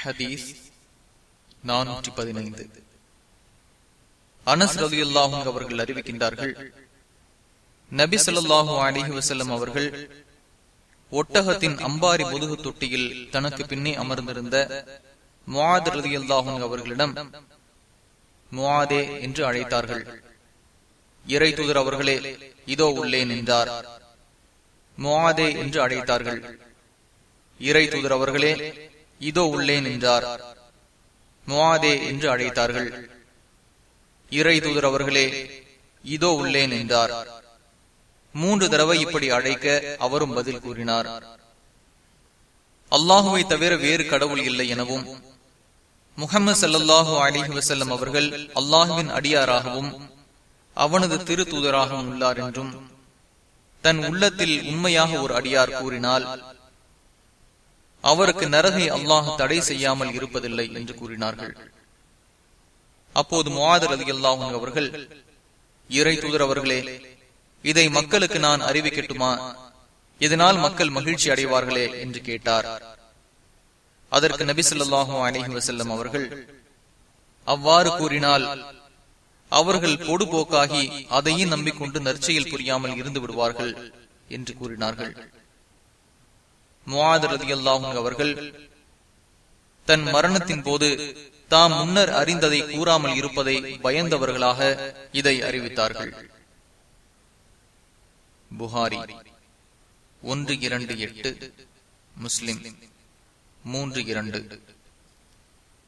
ஹதீஸ் நானூற்றி பதினைந்து. அனஸ் ரவி அவர்கள் அறிவிக்கின்றார்கள் நபி சொல்லாஹு அலிஹி வசல்லம் அவர்கள் ஒட்டகத்தின் அம்பாரி முதுகு தொட்டியில் தனக்கு பின்னே அமர்ந்திருந்த முவாத் ரதி அல்லாஹும் அவர்களிடம் முவாதே என்று அழைத்தார்கள். இறை தூதர் அவர்களே இதோ உள்ளேன் என்றார் முவாதே என்று அழைத்தார்கள். இறை தூதர் அவர்களே இதோ உள்ளே நின்றார். முவாதே என்று அழைத்தார்கள். இறை தூதர் அவர்களே இதோ உள்ளே நின்றார். மூன்று தடவை இப்படி அழைக்க அவரும் பதில் கூறினார். அல்லாஹுவை தவிர வேறு கடவுள் இல்லை எனவும் முகமது சல்லாஹூ அலிஹி வசல்லம் அவர்கள் அல்லாஹுவின் அடியாராகவும் அவனது திரு தூதராகவும் உள்ளார் என்றும் தன் உள்ளத்தில் உண்மையாக ஒரு அடியார் கூறினால் அவருக்கு நரகை அல்லாஹ் தடை செய்யாமல் இருப்பதில்லை என்று கூறினார்கள். அப்போது முவாதர் அலி அல்லாஹ் அவர்கள் இறை தூதர் அவர்களே இதை மக்களுக்கு நான் அறிவிக்கட்டுமா? இதனால் மக்கள் மகிழ்ச்சி அடைவார்களே என்று கேட்டார். அதற்கு நபி சொல்லாஹு அலிஹி வசல்லம் அவர்கள் அவ்வாறு கூறினால் அவர்கள் பொடுபோக்காகி அதையும் நம்பிக்கொண்டு நற்செயல் புரியாமல் இருந்து விடுவார்கள் என்று கூறினார்கள். ரதி அல்லாஹும் அவர்கள் தன் மரணத்தின் போது தாம் முன்னர் அறிந்ததை கூறாமல் இருப்பதை பயந்தவர்களாக இதை அறிவித்தார்கள். புகாரி ஒன்று இரண்டு எட்டு முஸ்லிம் மூன்று இரண்டு.